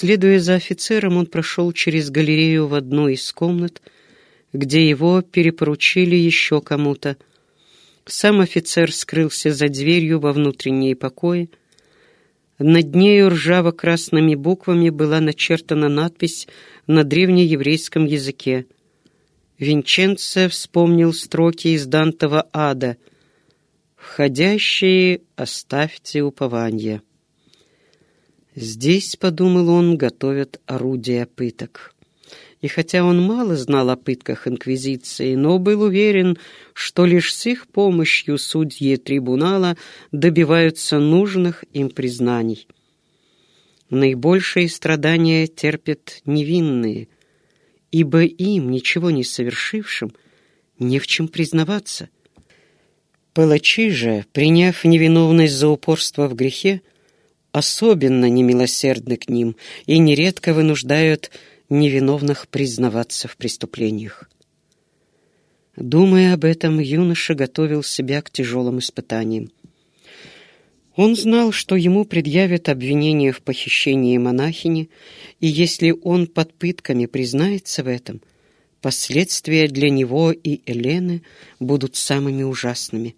Следуя за офицером, он прошел через галерею в одну из комнат, где его перепоручили еще кому-то. Сам офицер скрылся за дверью во внутренние покои. Над нею ржаво-красными буквами была начертана надпись на древнееврейском языке. Винченце вспомнил строки из Дантова ада «Входящие оставьте упование». Здесь, подумал он, готовят орудия пыток. И хотя он мало знал о пытках Инквизиции, но был уверен, что лишь с их помощью судьи трибунала добиваются нужных им признаний. Наибольшие страдания терпят невинные, ибо им, ничего не совершившим, не в чем признаваться. Палачи же, приняв невиновность за упорство в грехе, особенно немилосердны к ним и нередко вынуждают невиновных признаваться в преступлениях. Думая об этом, юноша готовил себя к тяжелым испытаниям. Он знал, что ему предъявят обвинение в похищении монахини, и если он под пытками признается в этом, последствия для него и Елены будут самыми ужасными.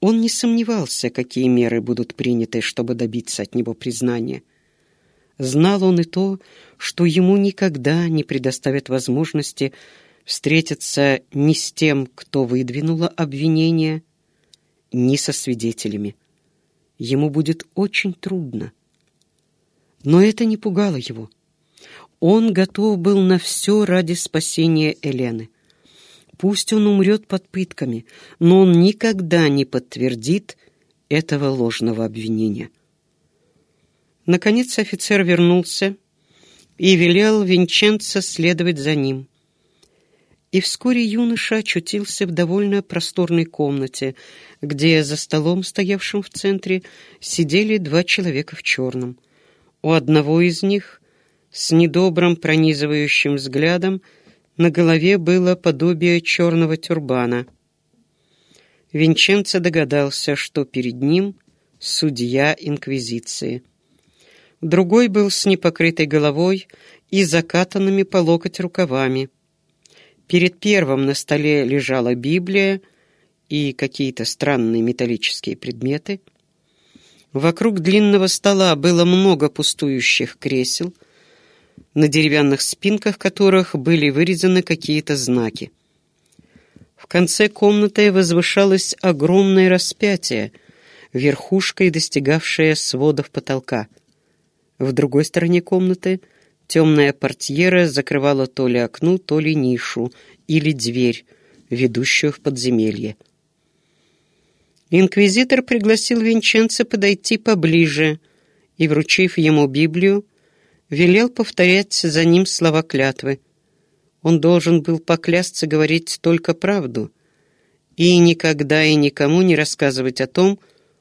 Он не сомневался, какие меры будут приняты, чтобы добиться от него признания. Знал он и то, что ему никогда не предоставят возможности встретиться ни с тем, кто выдвинуло обвинение, ни со свидетелями. Ему будет очень трудно. Но это не пугало его. Он готов был на все ради спасения Елены. Пусть он умрет под пытками, но он никогда не подтвердит этого ложного обвинения. Наконец офицер вернулся и велел Винченцо следовать за ним. И вскоре юноша очутился в довольно просторной комнате, где за столом, стоявшим в центре, сидели два человека в черном. У одного из них, с недобрым пронизывающим взглядом, на голове было подобие черного тюрбана. Винченцо догадался, что перед ним судья Инквизиции. Другой был с непокрытой головой и закатанными по локоть рукавами. Перед первым на столе лежала Библия и какие-то странные металлические предметы. Вокруг длинного стола было много пустующих кресел — на деревянных спинках которых были вырезаны какие-то знаки. В конце комнаты возвышалось огромное распятие, верхушкой достигавшее сводов потолка. В другой стороне комнаты темная портьера закрывала то ли окно, то ли нишу или дверь, ведущую в подземелье. Инквизитор пригласил Винченца подойти поближе и, вручив ему Библию, велел повторять за ним слова клятвы. Он должен был поклясться говорить только правду и никогда и никому не рассказывать о том,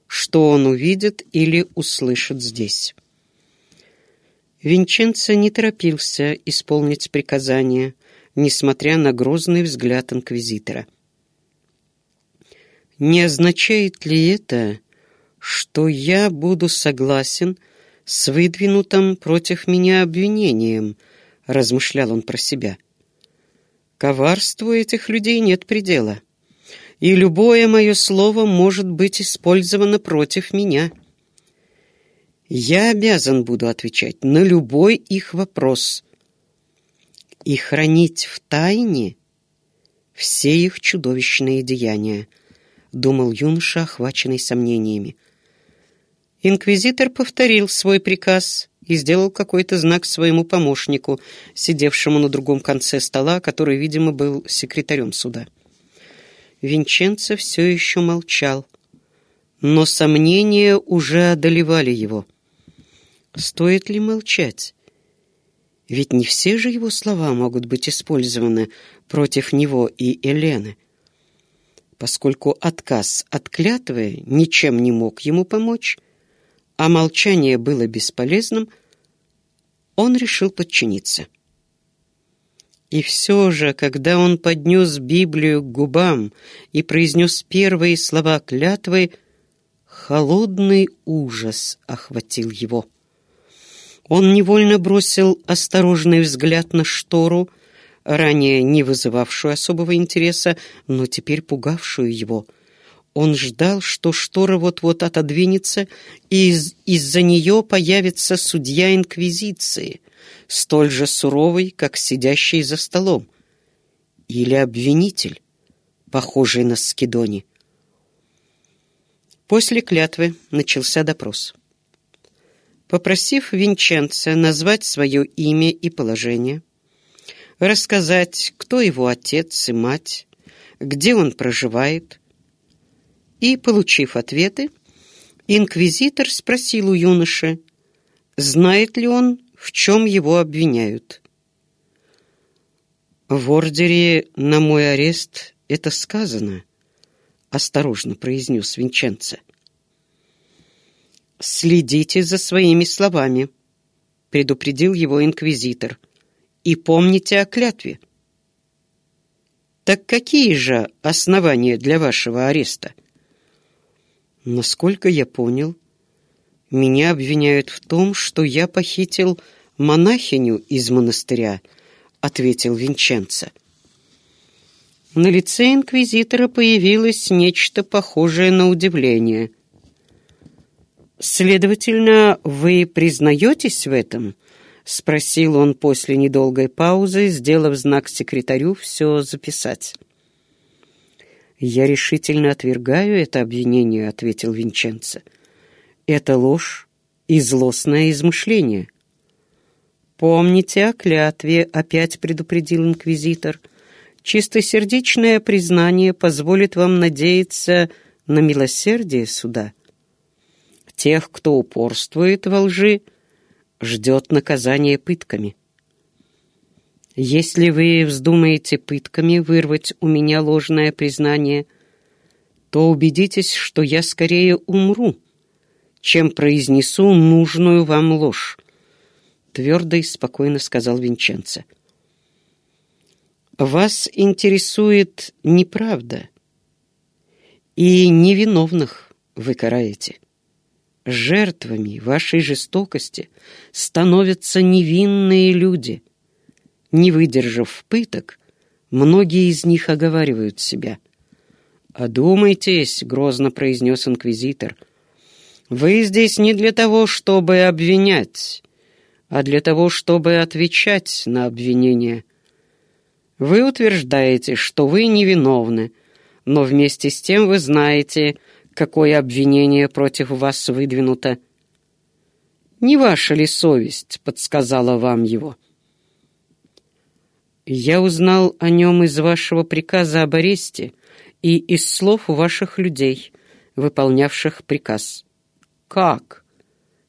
что он увидит или услышит здесь. Винченцо не торопился исполнить приказание, несмотря на грозный взгляд инквизитора. «Не означает ли это, что я буду согласен с выдвинутым против меня обвинением, размышлял он про себя. Коварству этих людей нет предела, и любое мое слово может быть использовано против меня. Я обязан буду отвечать на любой их вопрос и хранить в тайне все их чудовищные деяния, думал юноша, охваченный сомнениями. Инквизитор повторил свой приказ и сделал какой-то знак своему помощнику, сидевшему на другом конце стола, который, видимо, был секретарем суда. Винченцо все еще молчал, но сомнения уже одолевали его. Стоит ли молчать? Ведь не все же его слова могут быть использованы против него и Елены. Поскольку отказ от клятвы ничем не мог ему помочь, а молчание было бесполезным, он решил подчиниться. И все же, когда он поднес Библию к губам и произнес первые слова клятвы, холодный ужас охватил его. Он невольно бросил осторожный взгляд на штору, ранее не вызывавшую особого интереса, но теперь пугавшую его. Он ждал, что штора вот-вот отодвинется, и из- из-за нее появится судья Инквизиции, столь же суровый, как сидящий за столом, или обвинитель, похожий на Скидони. После клятвы начался допрос. Попросив Винченца назвать свое имя и положение, рассказать, кто его отец и мать, где он проживает, и, получив ответы, инквизитор спросил у юноши, знает ли он, в чем его обвиняют. «В ордере на мой арест это сказано», — осторожно произнес Винченце. «Следите за своими словами», — предупредил его инквизитор, «и помните о клятве». «Так какие же основания для вашего ареста?» «Насколько я понял, меня обвиняют в том, что я похитил монахиню из монастыря», — ответил Винченцо. На лице инквизитора появилось нечто похожее на удивление. «Следовательно, вы признаетесь в этом?» — спросил он после недолгой паузы, сделав знак секретарю все записать. «Я решительно отвергаю это обвинение», — ответил Винченцо. «Это ложь и злостное измышление». «Помните о клятве», — опять предупредил инквизитор. «Чистосердечное признание позволит вам надеяться на милосердие суда. Тех, кто упорствует во лжи, ждет наказание пытками. Если вы вздумаете пытками вырвать у меня ложное признание, то убедитесь, что я скорее умру, чем произнесу нужную вам ложь твердо и спокойно сказал Винченцо. «Вас интересует неправда, и невиновных вы караете. Жертвами вашей жестокости становятся невинные люди. Не выдержав пыток, многие из них оговаривают себя. «Одумайтесь», — грозно произнес инквизитор, — «вы здесь не для того, чтобы обвинять» а для того, чтобы отвечать на обвинения. Вы утверждаете, что вы невиновны, но вместе с тем вы знаете, какое обвинение против вас выдвинуто. Не ваша ли совесть подсказала вам его? Я узнал о нем из вашего приказа об аресте и из слов ваших людей, выполнявших приказ. Как?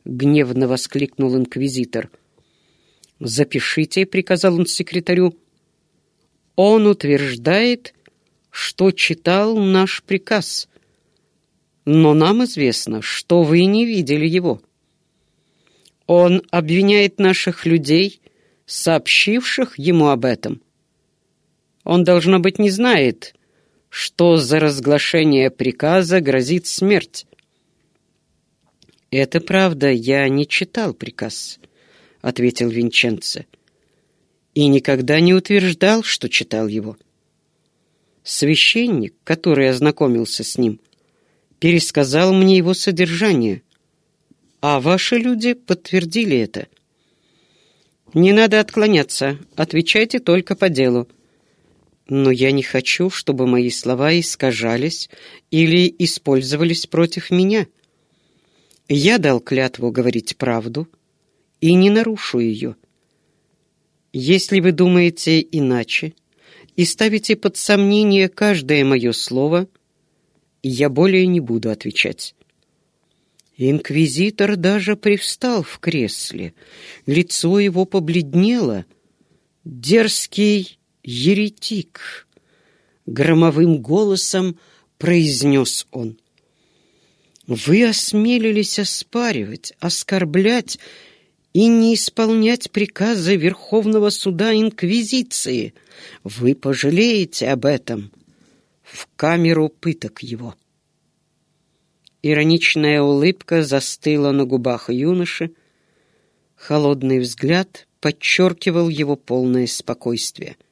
гневно воскликнул инквизитор. «Запишите», — приказал он секретарю. «Он утверждает, что читал наш приказ, но нам известно, что вы не видели его. Он обвиняет наших людей, сообщивших ему об этом. Он, должно быть, не знает, что за разглашение приказа грозит смерть. «Это правда, я не читал приказ», — ответил Винченце, «и никогда не утверждал, что читал его. Священник, который ознакомился с ним, пересказал мне его содержание, а ваши люди подтвердили это. Не надо отклоняться, отвечайте только по делу. Но я не хочу, чтобы мои слова искажались или использовались против меня». Я дал клятву говорить правду и не нарушу ее. Если вы думаете иначе и ставите под сомнение каждое мое слово, я более не буду отвечать. Инквизитор даже привстал в кресле. Лицо его побледнело. «Дерзкий еретик!» — громовым голосом произнес он. Вы осмелились оспаривать, оскорблять и не исполнять приказы Верховного суда Инквизиции. Вы пожалеете об этом в камеру пыток его. Ироничная улыбка застыла на губах юноши. Холодный взгляд подчеркивал его полное спокойствие —